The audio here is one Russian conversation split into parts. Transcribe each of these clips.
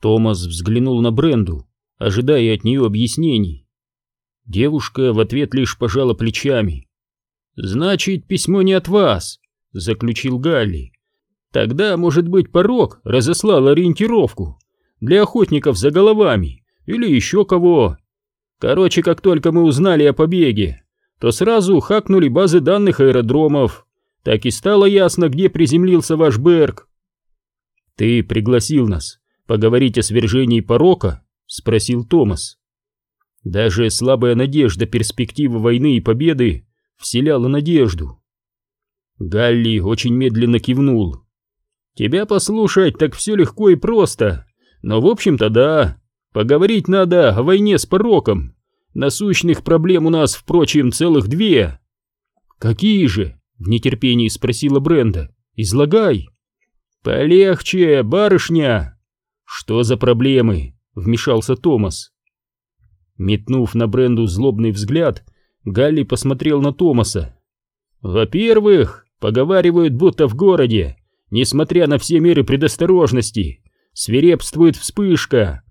Томас взглянул на Бренду, ожидая от нее объяснений. Девушка в ответ лишь пожала плечами. «Значит, письмо не от вас», — заключил Галли. «Тогда, может быть, порог разослал ориентировку для охотников за головами или еще кого. Короче, как только мы узнали о побеге, то сразу хакнули базы данных аэродромов. Так и стало ясно, где приземлился ваш Берг. Ты пригласил нас поговорить о свержении порока? Спросил Томас. Даже слабая надежда перспективы войны и победы вселяла надежду. Галли очень медленно кивнул. «Тебя послушать так все легко и просто, но в общем-то да, поговорить надо о войне с пороком, Насущных проблем у нас, впрочем, целых две. Какие же? В нетерпении спросила Бренда. Излагай. Полегче, барышня. Что за проблемы? Вмешался Томас. Метнув на Бренду злобный взгляд, Галли посмотрел на Томаса. Во-первых, поговаривают, будто в городе, несмотря на все меры предосторожности, свирепствует вспышка,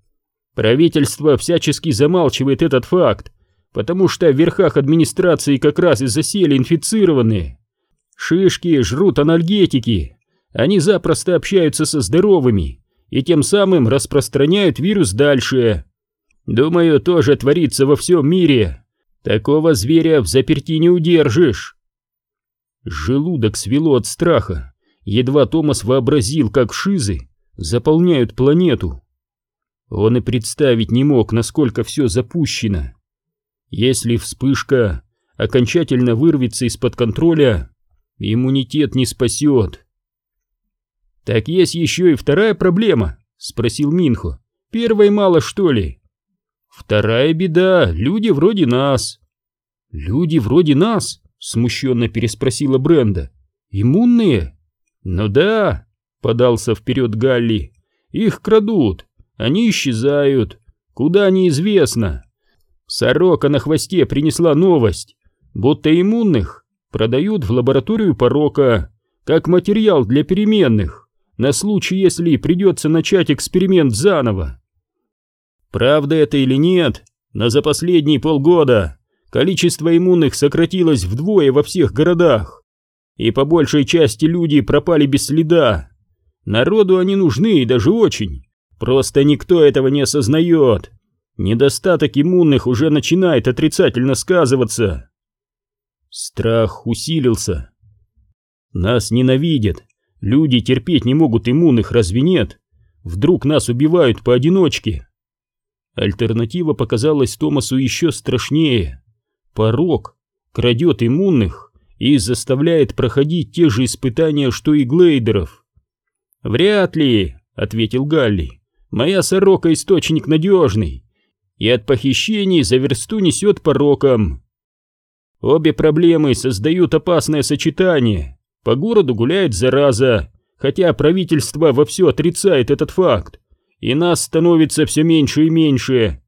Правительство всячески замалчивает этот факт, потому что в верхах администрации как раз и засели инфицированные. Шишки жрут анальгетики, они запросто общаются со здоровыми и тем самым распространяют вирус дальше. Думаю, тоже творится во всем мире. Такого зверя в заперти не удержишь. Желудок свело от страха. Едва Томас вообразил, как шизы заполняют планету. Он и представить не мог, насколько все запущено. Если вспышка окончательно вырвется из-под контроля, иммунитет не спасет. «Так есть еще и вторая проблема?» — спросил Минхо. «Первой мало, что ли?» «Вторая беда — люди вроде нас». «Люди вроде нас?» — смущенно переспросила Бренда. «Иммунные?» «Ну да», — подался вперед Галли. «Их крадут, они исчезают. Куда неизвестно. Сорока на хвосте принесла новость, будто иммунных продают в лабораторию порока, как материал для переменных, на случай, если придется начать эксперимент заново. Правда это или нет, но за последние полгода количество иммунных сократилось вдвое во всех городах, и по большей части люди пропали без следа. Народу они нужны и даже очень. Просто никто этого не осознает. Недостаток иммунных уже начинает отрицательно сказываться. Страх усилился. Нас ненавидят. Люди терпеть не могут иммунных, разве нет? Вдруг нас убивают поодиночке. Альтернатива показалась Томасу еще страшнее. Порог крадет иммунных и заставляет проходить те же испытания, что и глейдеров. «Вряд ли», — ответил Галли. Моя сорока источник надежный, и от похищений за версту несет пороком. Обе проблемы создают опасное сочетание. По городу гуляет зараза, хотя правительство вовсю отрицает этот факт, и нас становится все меньше и меньше.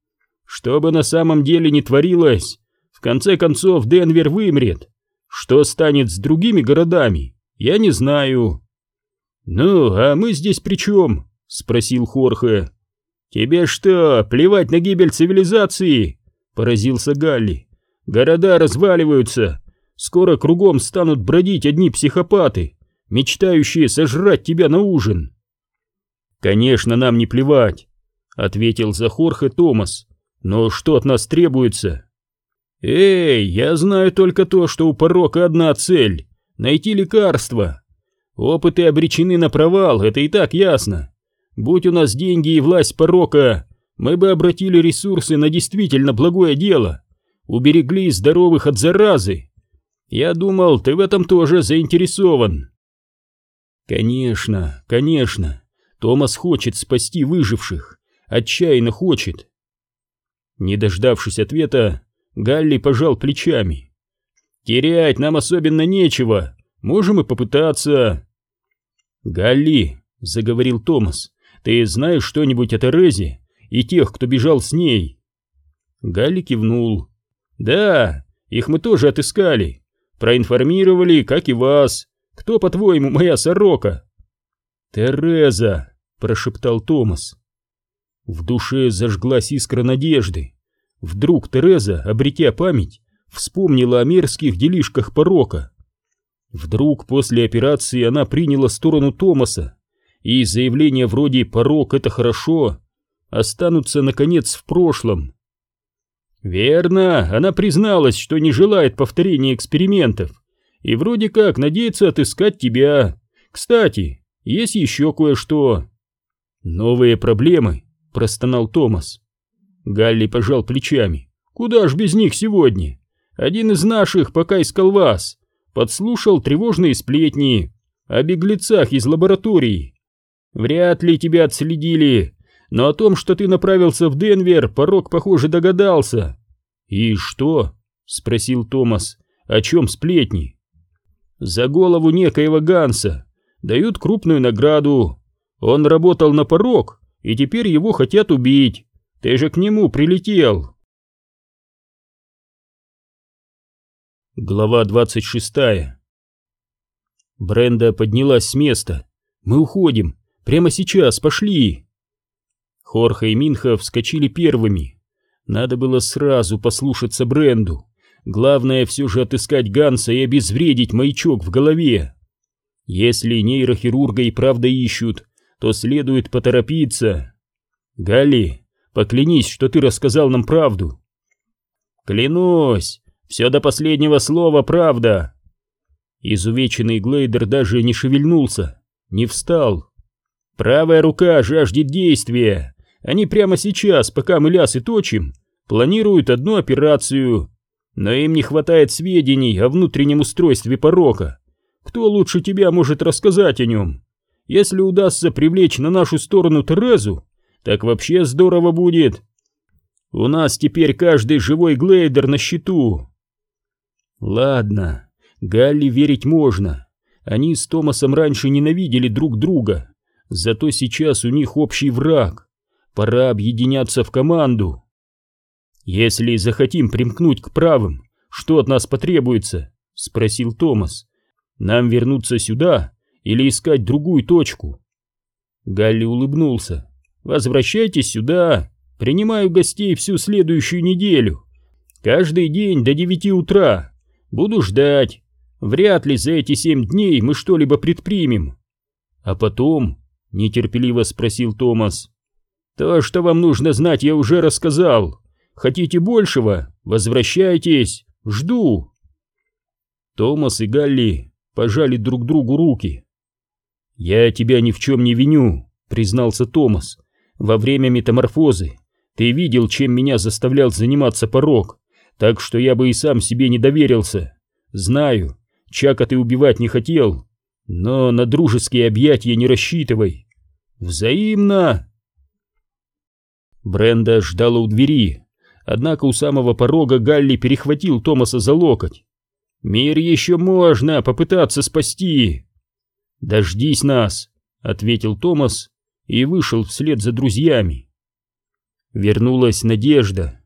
Что бы на самом деле ни творилось, в конце концов Денвер вымрет. Что станет с другими городами, я не знаю. Ну, а мы здесь при чем? — спросил Хорхе. «Тебе что, плевать на гибель цивилизации?» — поразился Галли. «Города разваливаются. Скоро кругом станут бродить одни психопаты, мечтающие сожрать тебя на ужин». «Конечно, нам не плевать», — ответил за Хорхе Томас. «Но что от нас требуется?» «Эй, я знаю только то, что у порока одна цель — найти лекарство. Опыты обречены на провал, это и так ясно. Будь у нас деньги и власть порока, мы бы обратили ресурсы на действительно благое дело, уберегли здоровых от заразы. Я думал, ты в этом тоже заинтересован. Конечно, конечно, Томас хочет спасти выживших, отчаянно хочет. Не дождавшись ответа, Галли пожал плечами. «Терять нам особенно нечего, можем и попытаться». «Галли», — заговорил Томас, ты знаешь что-нибудь о Терезе и тех, кто бежал с ней?» Галли кивнул. «Да, их мы тоже отыскали. Проинформировали, как и вас. Кто, по-твоему, моя сорока?» «Тереза», — прошептал Томас. В душе зажглась искра надежды. Вдруг Тереза, обретя память, вспомнила о мерзких делишках порока. Вдруг после операции она приняла сторону Томаса, и заявления вроде «порок — это хорошо» останутся, наконец, в прошлом. Верно, она призналась, что не желает повторения экспериментов, и вроде как надеется отыскать тебя. Кстати, есть еще кое-что. Новые проблемы, простонал Томас. Галли пожал плечами. Куда ж без них сегодня? Один из наших, пока искал вас, подслушал тревожные сплетни о беглецах из лаборатории. Вряд ли тебя отследили, но о том, что ты направился в Денвер, порог, похоже, догадался. И что? спросил Томас. О чем сплетни? За голову некоего Ганса дают крупную награду. Он работал на порог, и теперь его хотят убить. Ты же к нему прилетел. Глава 26 Бренда поднялась с места. Мы уходим. Прямо сейчас, пошли. Хорхе и Минха вскочили первыми. Надо было сразу послушаться Бренду. Главное все же отыскать Ганса и обезвредить маячок в голове. Если нейрохирурга и правда ищут, то следует поторопиться. Галли, поклянись, что ты рассказал нам правду. Клянусь, все до последнего слова правда. Изувеченный Глейдер даже не шевельнулся, не встал. Правая рука жаждет действия. Они прямо сейчас, пока мы лясы точим, планируют одну операцию. Но им не хватает сведений о внутреннем устройстве порока. Кто лучше тебя может рассказать о нем? Если удастся привлечь на нашу сторону Терезу, так вообще здорово будет. У нас теперь каждый живой глейдер на счету. Ладно, Галли верить можно. Они с Томасом раньше ненавидели друг друга, зато сейчас у них общий враг. Пора объединяться в команду. Если захотим примкнуть к правым, что от нас потребуется? Спросил Томас. Нам вернуться сюда или искать другую точку? Галли улыбнулся. Возвращайтесь сюда. Принимаю гостей всю следующую неделю. Каждый день до девяти утра. Буду ждать. Вряд ли за эти семь дней мы что-либо предпримем. А потом, нетерпеливо спросил Томас. То, что вам нужно знать, я уже рассказал. Хотите большего? Возвращайтесь. Жду. Томас и Галли пожали друг другу руки. Я тебя ни в чем не виню, признался Томас. Во время метаморфозы ты видел, чем меня заставлял заниматься порог так что я бы и сам себе не доверился. Знаю, Чака ты убивать не хотел, но на дружеские объятия не рассчитывай. Взаимно!» Бренда ждала у двери, однако у самого порога Галли перехватил Томаса за локоть. «Мир еще можно попытаться спасти!» «Дождись нас!» — ответил Томас и вышел вслед за друзьями. Вернулась надежда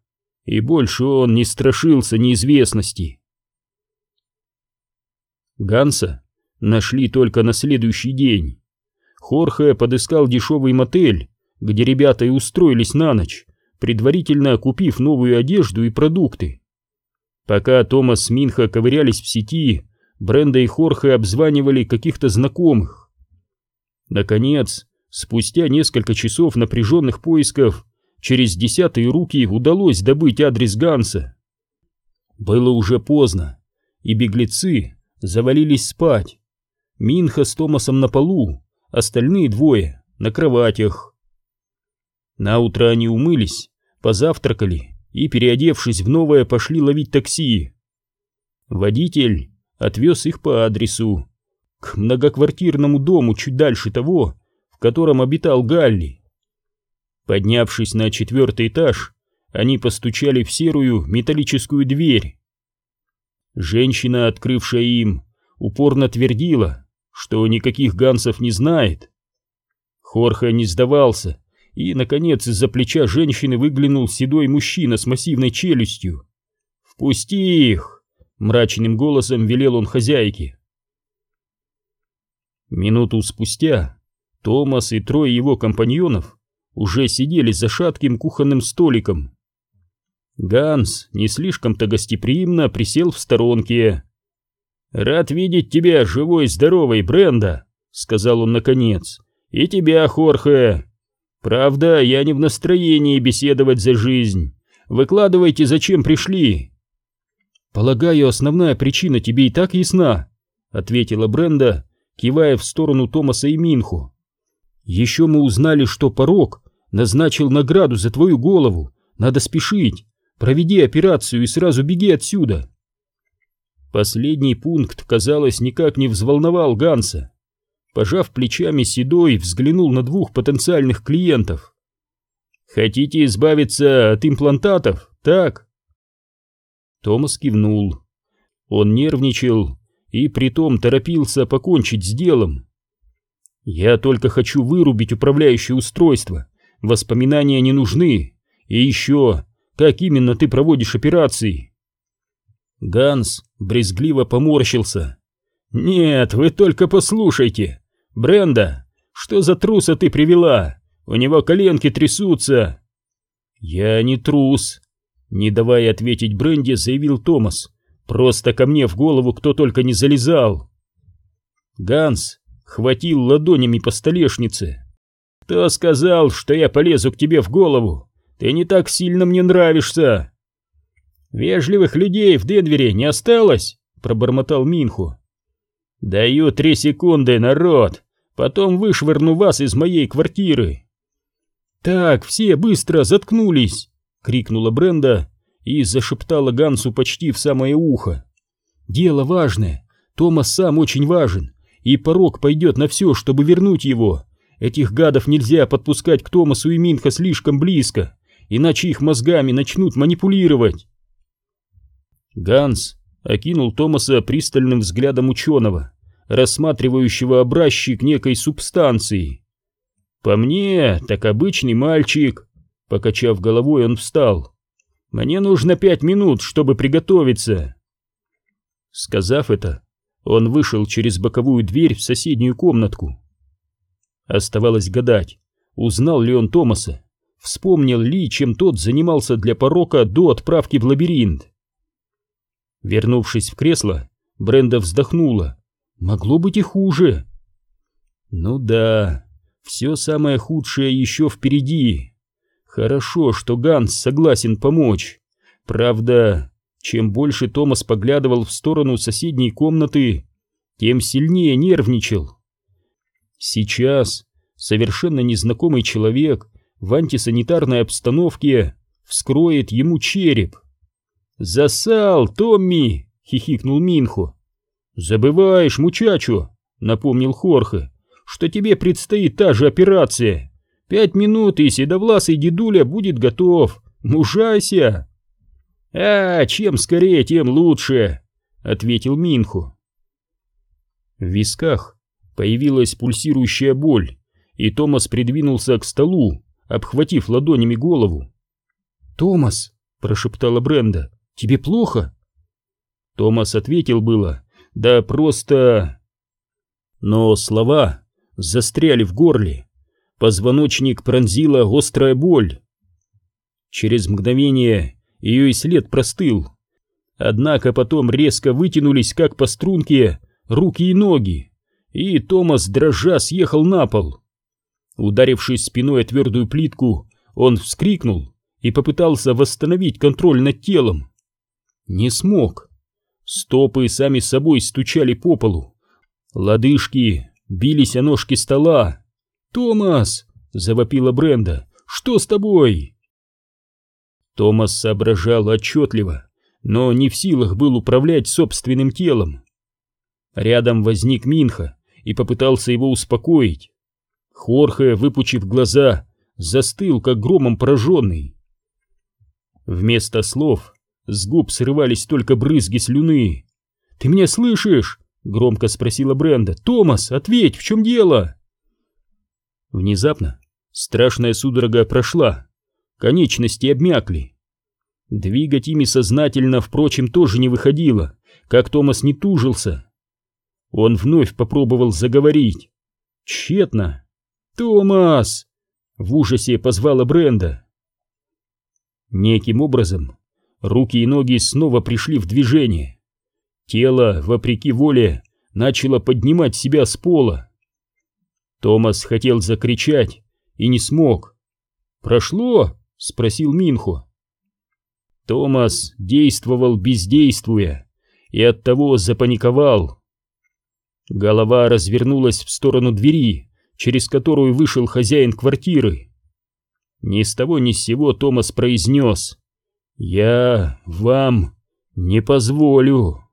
и больше он не страшился неизвестности. Ганса нашли только на следующий день. Хорхе подыскал дешевый мотель, где ребята и устроились на ночь, предварительно купив новую одежду и продукты. Пока Томас с Минха ковырялись в сети, Бренда и Хорхе обзванивали каких-то знакомых. Наконец, спустя несколько часов напряженных поисков, через десятые руки удалось добыть адрес Ганса. Было уже поздно, и беглецы завалились спать. Минха с Томасом на полу, остальные двое на кроватях. Наутро они умылись, позавтракали и, переодевшись в новое, пошли ловить такси. Водитель отвез их по адресу, к многоквартирному дому чуть дальше того, в котором обитал Галли. Поднявшись на четвертый этаж, они постучали в серую металлическую дверь. Женщина, открывшая им, упорно твердила, что никаких гансов не знает. Хорха не сдавался, и, наконец, из-за плеча женщины выглянул седой мужчина с массивной челюстью. «Впусти их!» — мрачным голосом велел он хозяйке. Минуту спустя Томас и трое его компаньонов уже сидели за шатким кухонным столиком. Ганс не слишком-то гостеприимно присел в сторонке. «Рад видеть тебя живой и здоровой, Бренда», — сказал он наконец. «И тебя, Хорхе. Правда, я не в настроении беседовать за жизнь. Выкладывайте, зачем пришли». «Полагаю, основная причина тебе и так ясна», — ответила Бренда, кивая в сторону Томаса и Минху. «Еще мы узнали, что порог назначил награду за твою голову. Надо спешить. Проведи операцию и сразу беги отсюда. Последний пункт, казалось, никак не взволновал Ганса. Пожав плечами, Седой взглянул на двух потенциальных клиентов. «Хотите избавиться от имплантатов, так?» Томас кивнул. Он нервничал и притом торопился покончить с делом. «Я только хочу вырубить управляющее устройство. Воспоминания не нужны. И еще как именно ты проводишь операции?» Ганс брезгливо поморщился. «Нет, вы только послушайте. Бренда, что за труса ты привела? У него коленки трясутся». «Я не трус», — не давая ответить Бренде, заявил Томас. «Просто ко мне в голову кто только не залезал». Ганс хватил ладонями по столешнице. «Кто сказал, что я полезу к тебе в голову? Ты не так сильно мне нравишься. Вежливых людей в Денвере не осталось, пробормотал Минху. Даю три секунды, народ, потом вышвырну вас из моей квартиры. Так, все быстро заткнулись, крикнула Бренда и зашептала Гансу почти в самое ухо. Дело важное, Томас сам очень важен, и порог пойдет на все, чтобы вернуть его. Этих гадов нельзя подпускать к Томасу и Минха слишком близко иначе их мозгами начнут манипулировать. Ганс окинул Томаса пристальным взглядом ученого, рассматривающего образчик некой субстанции. «По мне, так обычный мальчик», — покачав головой, он встал. «Мне нужно пять минут, чтобы приготовиться». Сказав это, он вышел через боковую дверь в соседнюю комнатку. Оставалось гадать, узнал ли он Томаса вспомнил ли, чем тот занимался для порока до отправки в лабиринт. Вернувшись в кресло, Бренда вздохнула. Могло быть и хуже. Ну да, все самое худшее еще впереди. Хорошо, что Ганс согласен помочь. Правда, чем больше Томас поглядывал в сторону соседней комнаты, тем сильнее нервничал. Сейчас совершенно незнакомый человек в антисанитарной обстановке вскроет ему череп. «Засал, Томми!» — хихикнул Минху. «Забываешь, мучачо!» — напомнил Хорхе, «что тебе предстоит та же операция. Пять минут, и седовласый дедуля будет готов. Мужайся!» «А, чем скорее, тем лучше!» — ответил Минху. В висках появилась пульсирующая боль, и Томас придвинулся к столу, обхватив ладонями голову. «Томас!» — прошептала Бренда. «Тебе плохо?» Томас ответил было. «Да просто...» Но слова застряли в горле. Позвоночник пронзила острая боль. Через мгновение ее и след простыл. Однако потом резко вытянулись, как по струнке, руки и ноги, и Томас, дрожа, съехал на пол. Ударившись спиной о твердую плитку, он вскрикнул и попытался восстановить контроль над телом. Не смог. Стопы сами собой стучали по полу. Лодыжки бились о ножки стола. «Томас!» — завопила Бренда. «Что с тобой?» Томас соображал отчетливо, но не в силах был управлять собственным телом. Рядом возник Минха и попытался его успокоить. Хорхе, выпучив глаза, застыл, как громом пораженный. Вместо слов с губ срывались только брызги слюны. «Ты меня слышишь?» — громко спросила Бренда. «Томас, ответь, в чем дело?» Внезапно страшная судорога прошла, конечности обмякли. Двигать ими сознательно, впрочем, тоже не выходило, как Томас не тужился. Он вновь попробовал заговорить. Тщетно. «Томас!» В ужасе позвала Бренда. Неким образом руки и ноги снова пришли в движение. Тело, вопреки воле, начало поднимать себя с пола. Томас хотел закричать и не смог. «Прошло?» — спросил Минхо. Томас действовал бездействуя и оттого запаниковал. Голова развернулась в сторону двери, через которую вышел хозяин квартиры. Ни с того ни с сего Томас произнес «Я вам не позволю».